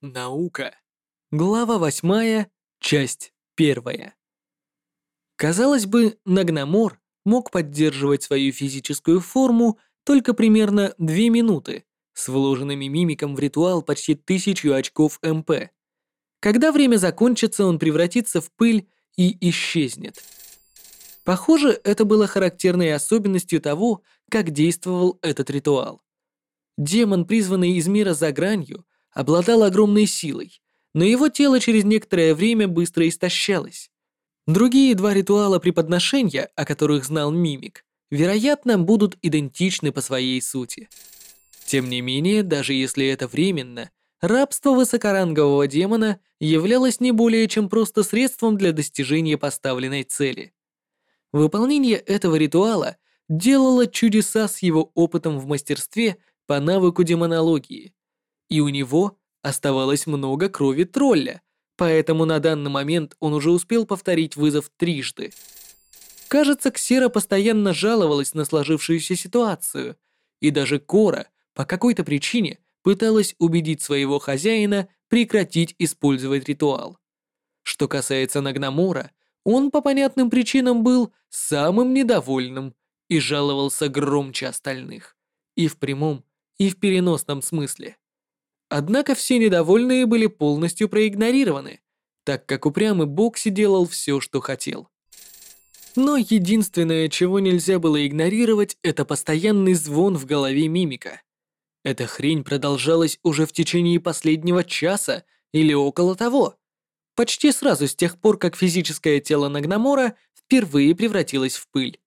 Наука. Глава восьмая, часть первая. Казалось бы, Нагномор мог поддерживать свою физическую форму только примерно две минуты с вложенными мимиком в ритуал почти тысячу очков МП. Когда время закончится, он превратится в пыль и исчезнет. Похоже, это было характерной особенностью того, как действовал этот ритуал. Демон, призванный из мира за гранью, обладал огромной силой, но его тело через некоторое время быстро истощалось. Другие два ритуала преподношения, о которых знал Мимик, вероятно, будут идентичны по своей сути. Тем не менее, даже если это временно, рабство высокорангового демона являлось не более чем просто средством для достижения поставленной цели. Выполнение этого ритуала делало чудеса с его опытом в мастерстве по навыку демонологии, и у него оставалось много крови тролля, поэтому на данный момент он уже успел повторить вызов трижды. Кажется, Ксера постоянно жаловалась на сложившуюся ситуацию, и даже Кора по какой-то причине пыталась убедить своего хозяина прекратить использовать ритуал. Что касается Нагнамора, он по понятным причинам был самым недовольным и жаловался громче остальных, и в прямом, и в переносном смысле. Однако все недовольные были полностью проигнорированы, так как упрямый Бокси делал все, что хотел. Но единственное, чего нельзя было игнорировать, это постоянный звон в голове мимика. Эта хрень продолжалась уже в течение последнего часа или около того. Почти сразу с тех пор, как физическое тело Нагномора впервые превратилось в пыль.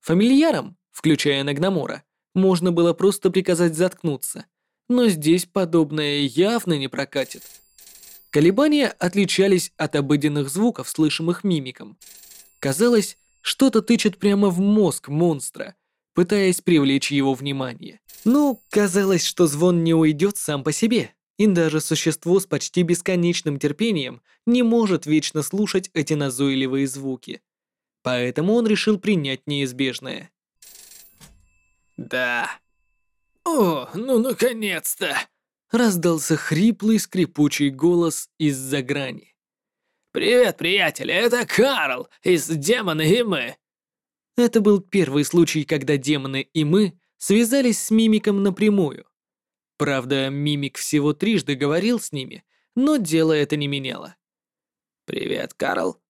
Фамильярам, включая Нагномора, можно было просто приказать заткнуться, но здесь подобное явно не прокатит. Колебания отличались от обыденных звуков, слышимых мимиком. Казалось, что-то тычет прямо в мозг монстра, пытаясь привлечь его внимание. Ну, казалось, что звон не уйдет сам по себе, и даже существо с почти бесконечным терпением не может вечно слушать эти назойливые звуки. Поэтому он решил принять неизбежное. «Да, «О, ну наконец-то!» Раздался хриплый скрипучий голос из-за грани. «Привет, приятели, это Карл из «Демоны и мы». Это был первый случай, когда демоны и мы связались с Мимиком напрямую. Правда, Мимик всего трижды говорил с ними, но дело это не меняло. «Привет, Карл.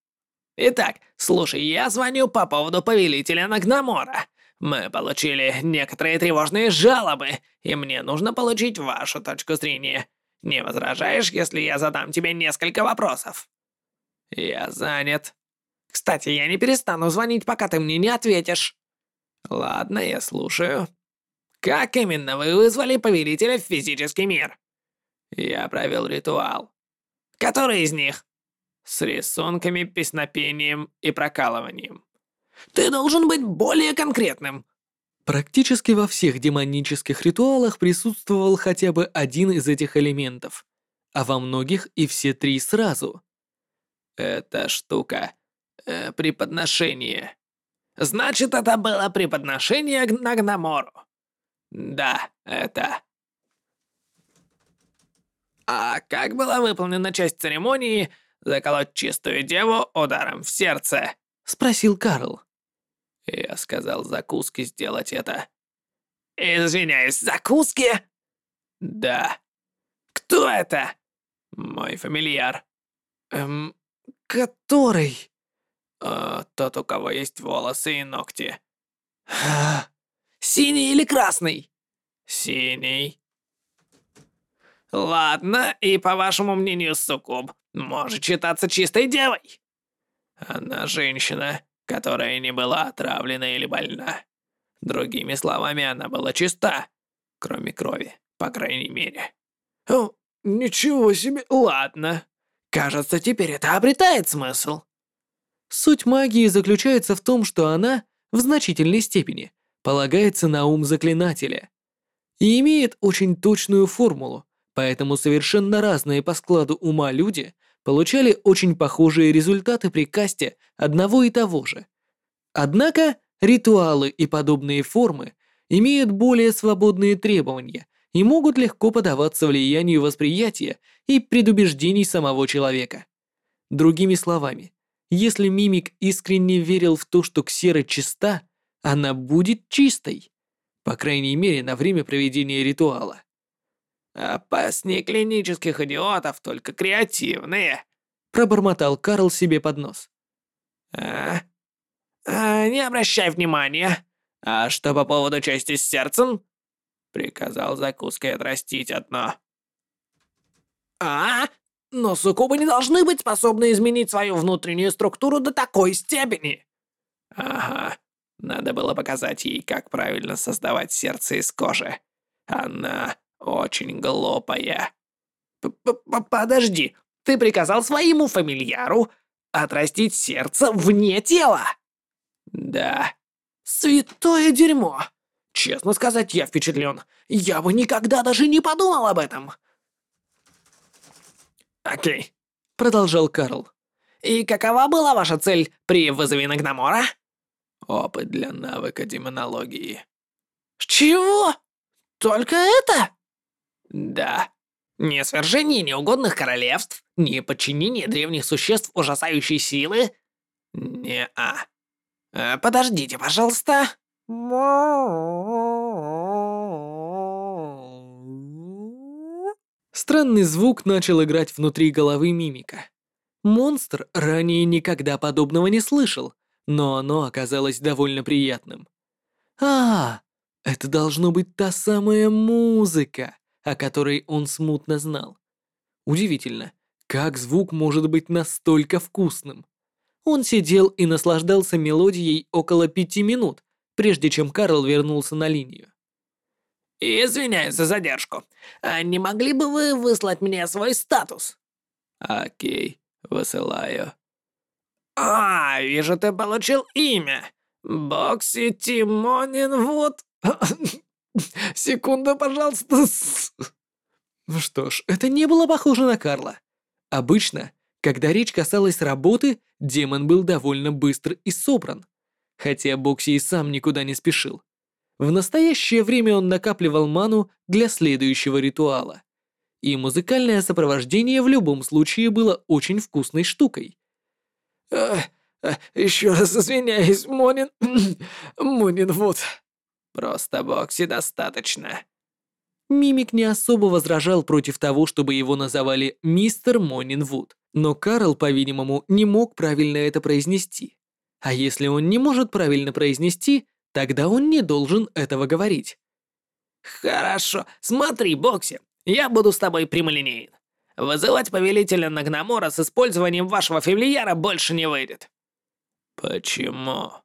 Итак, слушай, я звоню по поводу повелителя Нагномора. Мы получили некоторые тревожные жалобы, и мне нужно получить вашу точку зрения. Не возражаешь, если я задам тебе несколько вопросов? Я занят. Кстати, я не перестану звонить, пока ты мне не ответишь. Ладно, я слушаю. Как именно вы вызвали повелителя в физический мир? Я провел ритуал. Который из них? С рисунками, песнопением и прокалыванием. Ты должен быть более конкретным». Практически во всех демонических ритуалах присутствовал хотя бы один из этих элементов, а во многих и все три сразу. «Эта штука... Э, преподношение. Значит, это было преподношение к. Да, это...» «А как была выполнена часть церемонии заколоть чистую деву ударом в сердце?» — спросил Карл. Я сказал закуски сделать это. Извиняюсь, закуски? Да. Кто это? Мой фамильяр. Эм, который? Э, тот, у кого есть волосы и ногти. Синий или красный? Синий. Ладно, и по вашему мнению, Суккуб может считаться чистой девой? Она женщина которая не была отравлена или больна. Другими словами, она была чиста, кроме крови, по крайней мере. О, ничего себе, ладно. Кажется, теперь это обретает смысл. Суть магии заключается в том, что она, в значительной степени, полагается на ум заклинателя и имеет очень точную формулу, поэтому совершенно разные по складу ума люди получали очень похожие результаты при касте одного и того же. Однако ритуалы и подобные формы имеют более свободные требования и могут легко поддаваться влиянию восприятия и предубеждений самого человека. Другими словами, если мимик искренне верил в то, что Ксера чиста, она будет чистой. По крайней мере, на время проведения ритуала. «Опаснее клинических идиотов, только креативные», пробормотал Карл себе под нос. «А? а не обращай внимания. А что по поводу части с сердцем?» Приказал закуской отрастить одно. «А? Но суккубы не должны быть способны изменить свою внутреннюю структуру до такой степени!» «Ага, надо было показать ей, как правильно создавать сердце из кожи. Она очень глупая». П -п «Подожди, ты приказал своему фамильяру отрастить сердце вне тела?» «Да». «Святое дерьмо! Честно сказать, я впечатлен. Я бы никогда даже не подумал об этом!» «Окей», — продолжал Карл. «И какова была ваша цель при вызове Нагномора?» «Опыт для навыка демонологии». «Чего? Только это?» «Да. Не свержение неугодных королевств, не подчинение древних существ ужасающей силы?» «Не-а. Э, подождите, пожалуйста». Странный звук начал играть внутри головы мимика. Монстр ранее никогда подобного не слышал, но оно оказалось довольно приятным. А, это должно быть та самая музыка, о которой он смутно знал. Удивительно, как звук может быть настолько вкусным. Он сидел и наслаждался мелодией около пяти минут, прежде чем Карл вернулся на линию. «Извиняюсь за задержку. А не могли бы вы выслать мне свой статус?» «Окей, высылаю». «А, вижу, ты получил имя. Бокси Тимонин вот. Секунду, пожалуйста». Что ж, это не было похоже на Карла. Обычно, когда речь касалась работы, демон был довольно быстр и собран. Хотя Бокси и сам никуда не спешил. В настоящее время он накапливал ману для следующего ритуала. И музыкальное сопровождение в любом случае было очень вкусной штукой. «Э, э, еще раз извиняюсь, Монин... Монин вот. Просто Бокси достаточно». Мимик не особо возражал против того, чтобы его называли мистер Монинвуд, но Карл, по-видимому, не мог правильно это произнести. А если он не может правильно произнести, Тогда он не должен этого говорить. «Хорошо, смотри, Бокси, я буду с тобой прямолинеен. Вызывать повелителя Нагномора с использованием вашего фамильяра больше не выйдет». «Почему?»